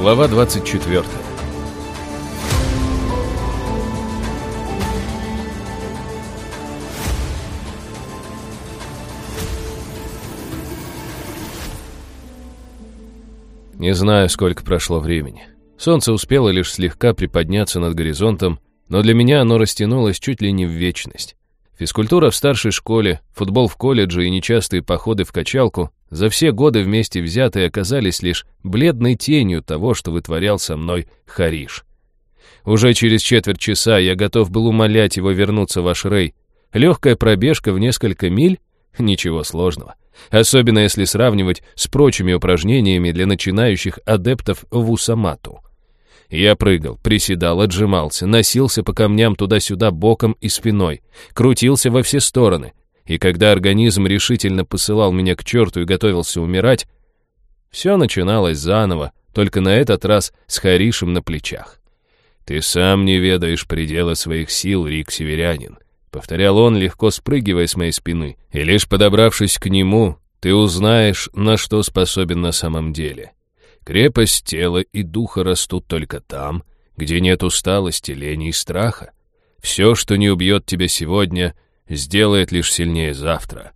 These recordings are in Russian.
Глава 24 Не знаю, сколько прошло времени. Солнце успело лишь слегка приподняться над горизонтом, но для меня оно растянулось чуть ли не в вечность. Физкультура в старшей школе, футбол в колледже и нечастые походы в качалку за все годы вместе взятые оказались лишь бледной тенью того, что вытворял со мной Хариш. Уже через четверть часа я готов был умолять его вернуться в Ашрей. Легкая пробежка в несколько миль? Ничего сложного. Особенно если сравнивать с прочими упражнениями для начинающих адептов в Усамату. Я прыгал, приседал, отжимался, носился по камням туда-сюда боком и спиной, крутился во все стороны. И когда организм решительно посылал меня к черту и готовился умирать, все начиналось заново, только на этот раз с Харишем на плечах. «Ты сам не ведаешь предела своих сил, Рик Северянин», — повторял он, легко спрыгивая с моей спины. «И лишь подобравшись к нему, ты узнаешь, на что способен на самом деле. Крепость тела и духа растут только там, где нет усталости, лени и страха. Все, что не убьет тебя сегодня, сделает лишь сильнее завтра.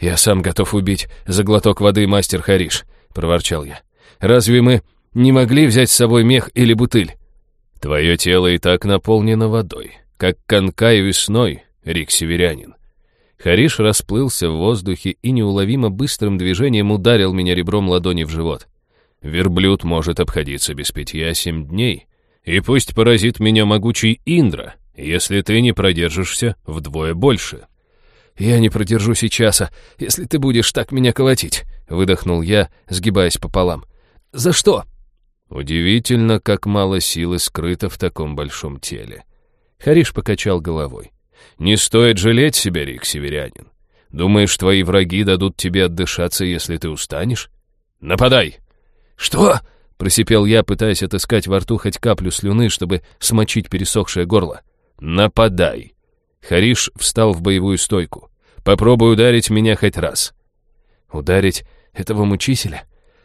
«Я сам готов убить за глоток воды, мастер Хариш», — проворчал я. «Разве мы не могли взять с собой мех или бутыль?» «Твое тело и так наполнено водой, как конка и весной, Рик Северянин». Хариш расплылся в воздухе и неуловимо быстрым движением ударил меня ребром ладони в живот. Верблюд может обходиться без питья семь дней. И пусть поразит меня могучий Индра, если ты не продержишься вдвое больше. «Я не продержу и часа, если ты будешь так меня колотить», — выдохнул я, сгибаясь пополам. «За что?» Удивительно, как мало силы скрыто в таком большом теле. Хариш покачал головой. «Не стоит жалеть себя, Рик Северянин. Думаешь, твои враги дадут тебе отдышаться, если ты устанешь? Нападай!» «Что?» — просипел я, пытаясь отыскать во рту хоть каплю слюны, чтобы смочить пересохшее горло. «Нападай!» Хариш встал в боевую стойку. «Попробуй ударить меня хоть раз». «Ударить этого мучителя?»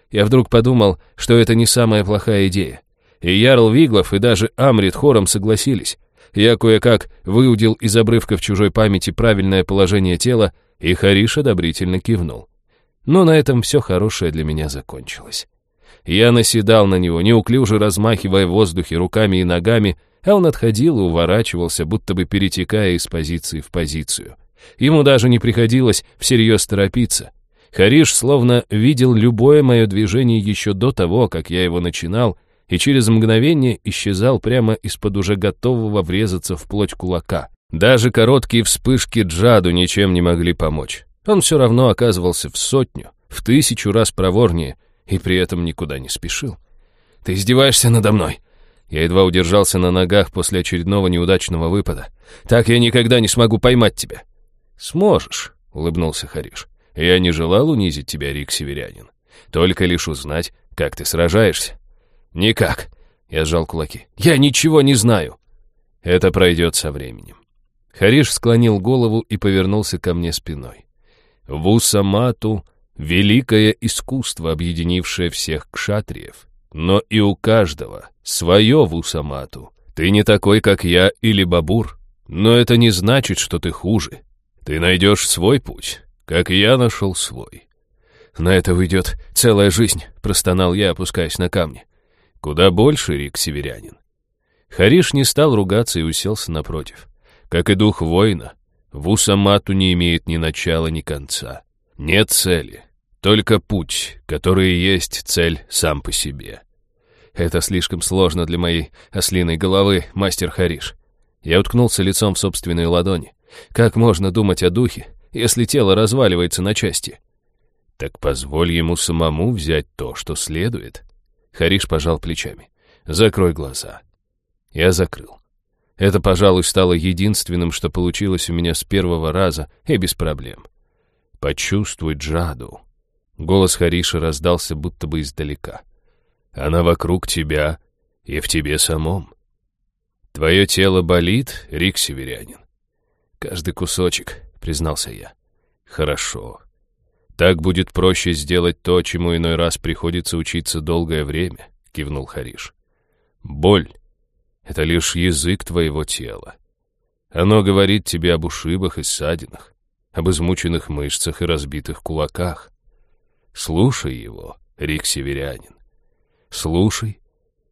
Я вдруг подумал, что это не самая плохая идея. И Ярл Виглов, и даже Амрит хором согласились. Я кое-как выудил из обрывков чужой памяти правильное положение тела, и Хариш одобрительно кивнул. Но на этом все хорошее для меня закончилось. Я наседал на него, неуклюже размахивая в воздухе руками и ногами, а он отходил и уворачивался, будто бы перетекая из позиции в позицию. Ему даже не приходилось всерьез торопиться. Хариш словно видел любое мое движение еще до того, как я его начинал, и через мгновение исчезал прямо из-под уже готового врезаться в плоть кулака. Даже короткие вспышки Джаду ничем не могли помочь. Он все равно оказывался в сотню, в тысячу раз проворнее, и при этом никуда не спешил. «Ты издеваешься надо мной?» Я едва удержался на ногах после очередного неудачного выпада. «Так я никогда не смогу поймать тебя». «Сможешь», — улыбнулся Хариш. «Я не желал унизить тебя, Рик Северянин. Только лишь узнать, как ты сражаешься». «Никак», — я сжал кулаки. «Я ничего не знаю». «Это пройдет со временем». Хариш склонил голову и повернулся ко мне спиной. «Вусамату великое искусство, объединившее всех кшатриев. Но и у каждого свое вусамату. Ты не такой, как я или Бабур, но это не значит, что ты хуже. Ты найдешь свой путь, как я нашел свой. На это уйдет целая жизнь, простонал я, опускаясь на камни. Куда больше, Рик Северянин. Хариш не стал ругаться и уселся напротив. Как и дух воина, Вусамату не имеет ни начала, ни конца. Нет цели, только путь, который и есть цель сам по себе. Это слишком сложно для моей ослиной головы, мастер Хариш. Я уткнулся лицом в собственные ладони. Как можно думать о духе, если тело разваливается на части? Так позволь ему самому взять то, что следует. Хариш пожал плечами. Закрой глаза. Я закрыл. Это, пожалуй, стало единственным, что получилось у меня с первого раза и без проблем. Почувствуй Джаду. Голос Хариша раздался будто бы издалека. «Она вокруг тебя и в тебе самом. Твое тело болит, Рик Северянин?» «Каждый кусочек», — признался я. «Хорошо. Так будет проще сделать то, чему иной раз приходится учиться долгое время», — кивнул Хариш. «Боль — это лишь язык твоего тела. Оно говорит тебе об ушибах и ссадинах, об измученных мышцах и разбитых кулаках. Слушай его, Рик Северянин. Слушай,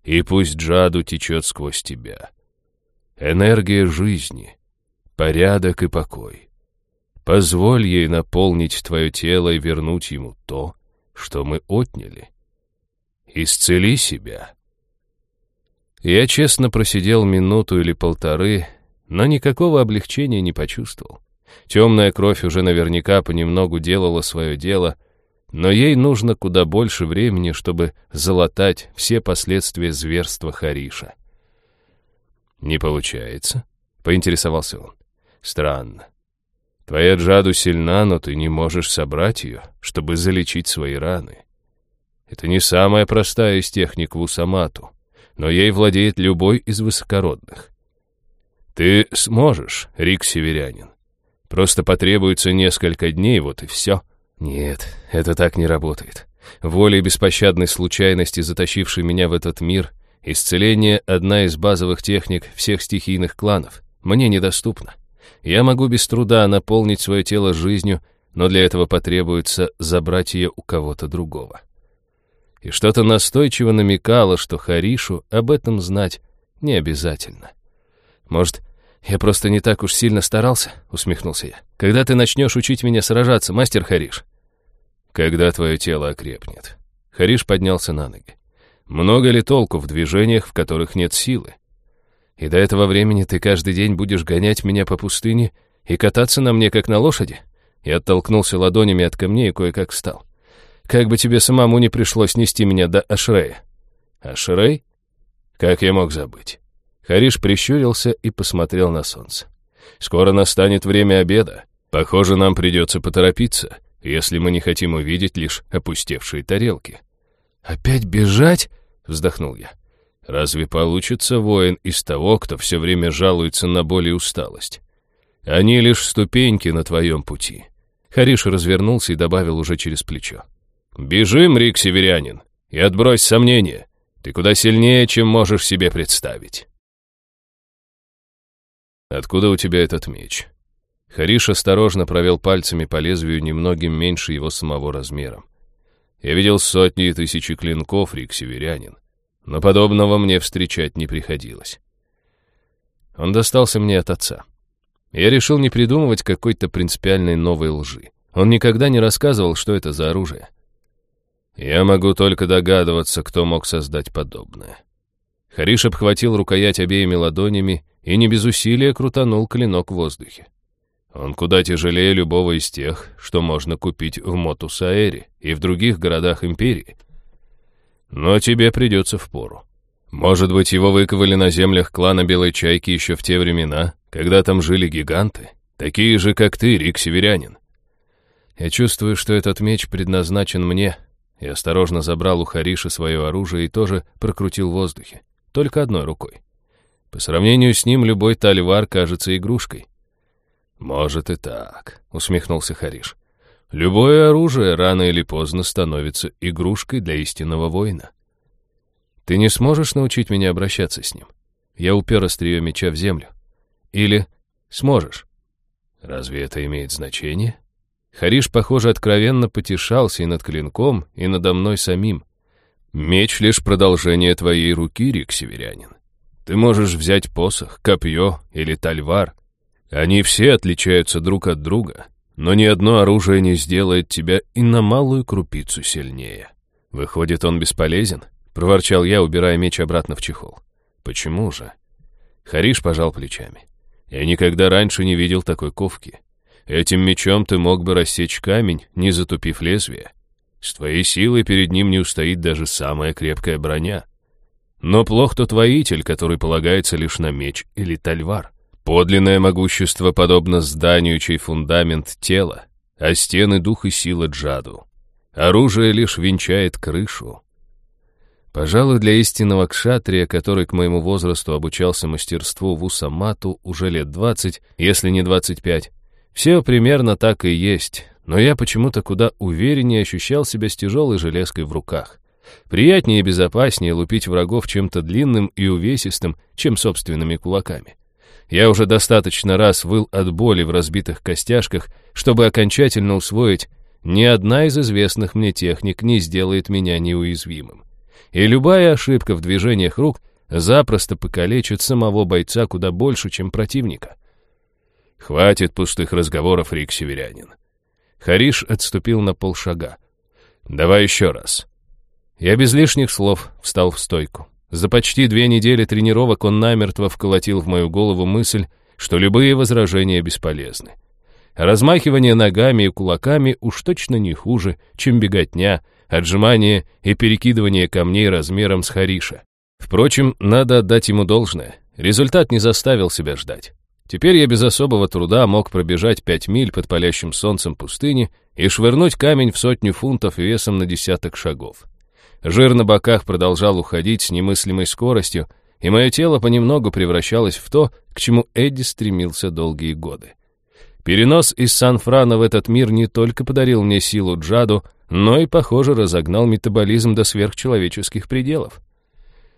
и пусть джаду течет сквозь тебя. Энергия жизни, порядок и покой. Позволь ей наполнить твое тело и вернуть ему то, что мы отняли. Исцели себя. Я честно просидел минуту или полторы, но никакого облегчения не почувствовал. Темная кровь уже наверняка понемногу делала свое дело, но ей нужно куда больше времени, чтобы залатать все последствия зверства Хариша. «Не получается?» — поинтересовался он. «Странно. Твоя джаду сильна, но ты не можешь собрать ее, чтобы залечить свои раны. Это не самая простая из техник Вусамату, но ей владеет любой из высокородных. Ты сможешь, Рик Северянин. Просто потребуется несколько дней, вот и все. Нет, это так не работает. Волей беспощадной случайности, затащившей меня в этот мир, исцеление — одна из базовых техник всех стихийных кланов. Мне недоступно. Я могу без труда наполнить свое тело жизнью, но для этого потребуется забрать ее у кого-то другого. И что-то настойчиво намекало, что Харишу об этом знать не обязательно. Может, я просто не так уж сильно старался, усмехнулся я. Когда ты начнешь учить меня сражаться, мастер Хариш? Когда твое тело окрепнет. Хариш поднялся на ноги. Много ли толку в движениях, в которых нет силы? И до этого времени ты каждый день будешь гонять меня по пустыне и кататься на мне, как на лошади?» Я оттолкнулся ладонями от камней и кое-как встал. «Как бы тебе самому не пришлось нести меня до Ашрея». «Ашрей? Как я мог забыть?» Хариш прищурился и посмотрел на солнце. «Скоро настанет время обеда. Похоже, нам придется поторопиться, если мы не хотим увидеть лишь опустевшие тарелки». «Опять бежать?» — вздохнул я. Разве получится воин из того, кто все время жалуется на боль и усталость? Они лишь ступеньки на твоем пути. Хариш развернулся и добавил уже через плечо. «Бежим, Рик Северянин, и отбрось сомнения. Ты куда сильнее, чем можешь себе представить». «Откуда у тебя этот меч?» Хариш осторожно провел пальцами по лезвию немногим меньше его самого размером. «Я видел сотни и тысячи клинков, Рик Северянин но подобного мне встречать не приходилось. Он достался мне от отца. Я решил не придумывать какой-то принципиальной новой лжи. Он никогда не рассказывал, что это за оружие. Я могу только догадываться, кто мог создать подобное. Хариш обхватил рукоять обеими ладонями и не без усилия крутанул клинок в воздухе. Он куда тяжелее любого из тех, что можно купить в Мотусаэре и в других городах Империи. Но тебе придется впору. Может быть, его выковали на землях клана Белой Чайки еще в те времена, когда там жили гиганты, такие же, как ты, Рик Северянин. Я чувствую, что этот меч предназначен мне, и осторожно забрал у Хариши свое оружие и тоже прокрутил в воздухе, только одной рукой. По сравнению с ним любой тальвар кажется игрушкой. «Может и так», — усмехнулся Хариш. Любое оружие рано или поздно становится игрушкой для истинного воина. Ты не сможешь научить меня обращаться с ним? Я упер острие меча в землю. Или сможешь? Разве это имеет значение? Хариш, похоже, откровенно потешался и над клинком, и надо мной самим. Меч — лишь продолжение твоей руки, Рик Северянин. Ты можешь взять посох, копье или тальвар. Они все отличаются друг от друга, но ни одно оружие не сделает тебя и на малую крупицу сильнее. Выходит, он бесполезен? Проворчал я, убирая меч обратно в чехол. Почему же? Хариш пожал плечами. Я никогда раньше не видел такой ковки. Этим мечом ты мог бы рассечь камень, не затупив лезвие. С твоей силой перед ним не устоит даже самая крепкая броня. Но плох тот воитель, который полагается лишь на меч или тальвар. Подлинное могущество подобно зданию, чей фундамент — тело, а стены — дух и сила джаду. Оружие лишь венчает крышу. Пожалуй, для истинного кшатрия, который к моему возрасту обучался мастерству в Усамату уже лет двадцать, если не двадцать пять, все примерно так и есть, но я почему-то куда увереннее ощущал себя с тяжелой железкой в руках. Приятнее и безопаснее лупить врагов чем-то длинным и увесистым, чем собственными кулаками. Я уже достаточно раз выл от боли в разбитых костяшках, чтобы окончательно усвоить, ни одна из известных мне техник не сделает меня неуязвимым. И любая ошибка в движениях рук запросто покалечит самого бойца куда больше, чем противника. Хватит пустых разговоров, Рик Северянин. Хариш отступил на полшага. Давай еще раз. Я без лишних слов встал в стойку. За почти две недели тренировок он намертво вколотил в мою голову мысль, что любые возражения бесполезны. Размахивание ногами и кулаками уж точно не хуже, чем беготня, отжимание и перекидывание камней размером с хариша. Впрочем, надо отдать ему должное. Результат не заставил себя ждать. Теперь я без особого труда мог пробежать пять миль под палящим солнцем пустыни и швырнуть камень в сотню фунтов весом на десяток шагов. Жир на боках продолжал уходить с немыслимой скоростью, и мое тело понемногу превращалось в то, к чему Эдди стремился долгие годы. Перенос из Сан-Франа в этот мир не только подарил мне силу Джаду, но и, похоже, разогнал метаболизм до сверхчеловеческих пределов.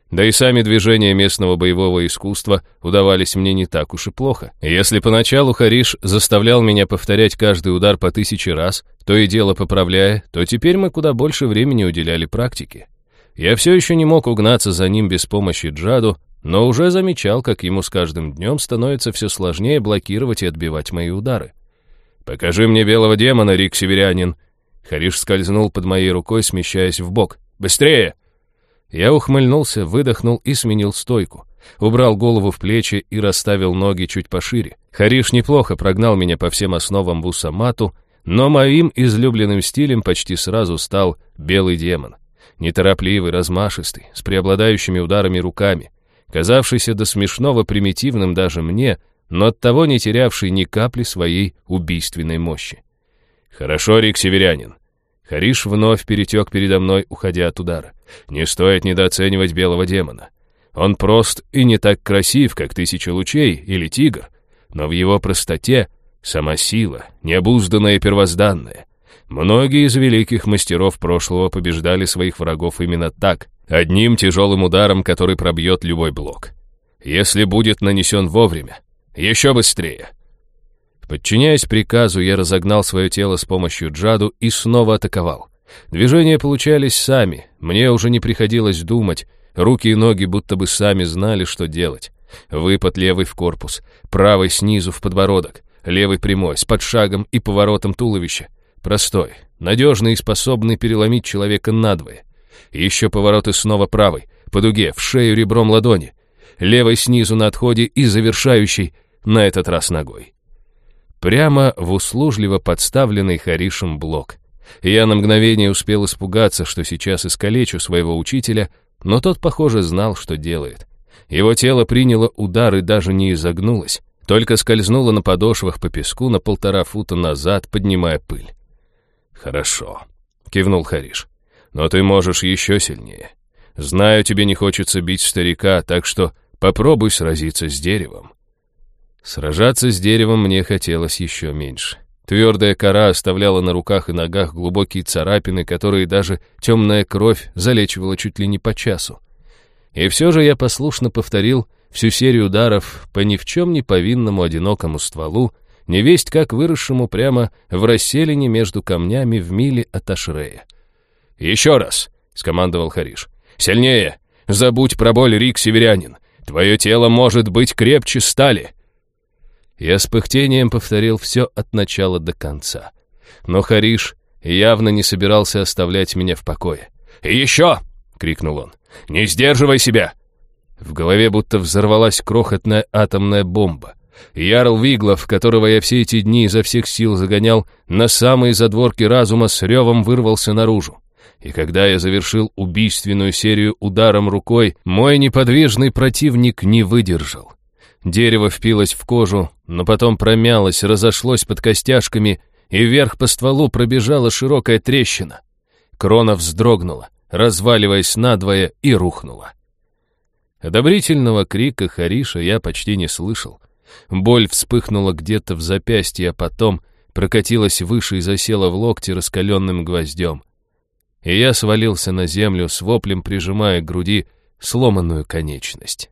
Да и сами движения местного боевого искусства удавались мне не так уж и плохо. Если поначалу Хариш заставлял меня повторять каждый удар по тысяче раз, то и дело поправляя, то теперь мы куда больше времени уделяли практике. Я все еще не мог угнаться за ним без помощи Джаду, но уже замечал, как ему с каждым днем становится все сложнее блокировать и отбивать мои удары. «Покажи мне белого демона, Рик Северянин!» Хариш скользнул под моей рукой, смещаясь в бок. «Быстрее!» Я ухмыльнулся, выдохнул и сменил стойку. Убрал голову в плечи и расставил ноги чуть пошире. Хариш неплохо прогнал меня по всем основам вусамату, но моим излюбленным стилем почти сразу стал белый демон. Неторопливый, размашистый, с преобладающими ударами руками, казавшийся до смешного примитивным даже мне, но оттого не терявший ни капли своей убийственной мощи. «Хорошо, Рик Северянин, Хариш вновь перетек передо мной, уходя от удара. Не стоит недооценивать белого демона. Он прост и не так красив, как тысяча лучей или тигр, но в его простоте сама сила, необузданная и первозданная. Многие из великих мастеров прошлого побеждали своих врагов именно так, одним тяжелым ударом, который пробьет любой блок. Если будет нанесен вовремя, еще быстрее. Подчиняясь приказу, я разогнал свое тело с помощью джаду и снова атаковал. Движения получались сами, мне уже не приходилось думать, руки и ноги будто бы сами знали, что делать. Выпад левый в корпус, правый снизу в подбородок, левый прямой, с подшагом и поворотом туловища. Простой, надежный и способный переломить человека надвое. Еще повороты снова правый, по дуге, в шею ребром ладони. Левый снизу на отходе и завершающий, на этот раз ногой прямо в услужливо подставленный Харишем блок. Я на мгновение успел испугаться, что сейчас искалечу своего учителя, но тот, похоже, знал, что делает. Его тело приняло удар и даже не изогнулось, только скользнуло на подошвах по песку на полтора фута назад, поднимая пыль. «Хорошо», — кивнул Хариш. «Но ты можешь еще сильнее. Знаю, тебе не хочется бить старика, так что попробуй сразиться с деревом. Сражаться с деревом мне хотелось еще меньше. Твердая кора оставляла на руках и ногах глубокие царапины, которые даже темная кровь залечивала чуть ли не по часу. И все же я послушно повторил всю серию ударов по ни в чем не повинному одинокому стволу, невесть как выросшему прямо в расселине между камнями в миле от Ашрея. «Еще раз!» — скомандовал Хариш. «Сильнее! Забудь про боль, Рик, северянин! Твое тело может быть крепче стали!» Я с пыхтением повторил все от начала до конца. Но Хариш явно не собирался оставлять меня в покое. «И еще!» — крикнул он. «Не сдерживай себя!» В голове будто взорвалась крохотная атомная бомба. Ярл Виглов, которого я все эти дни изо всех сил загонял, на самые задворки разума с ревом вырвался наружу. И когда я завершил убийственную серию ударом рукой, мой неподвижный противник не выдержал. Дерево впилось в кожу, но потом промялось, разошлось под костяшками, и вверх по стволу пробежала широкая трещина. Крона вздрогнула, разваливаясь надвое, и рухнула. Одобрительного крика Хариша я почти не слышал. Боль вспыхнула где-то в запястье, а потом прокатилась выше и засела в локте раскаленным гвоздем. и я свалился на землю с воплем, прижимая к груди сломанную конечность.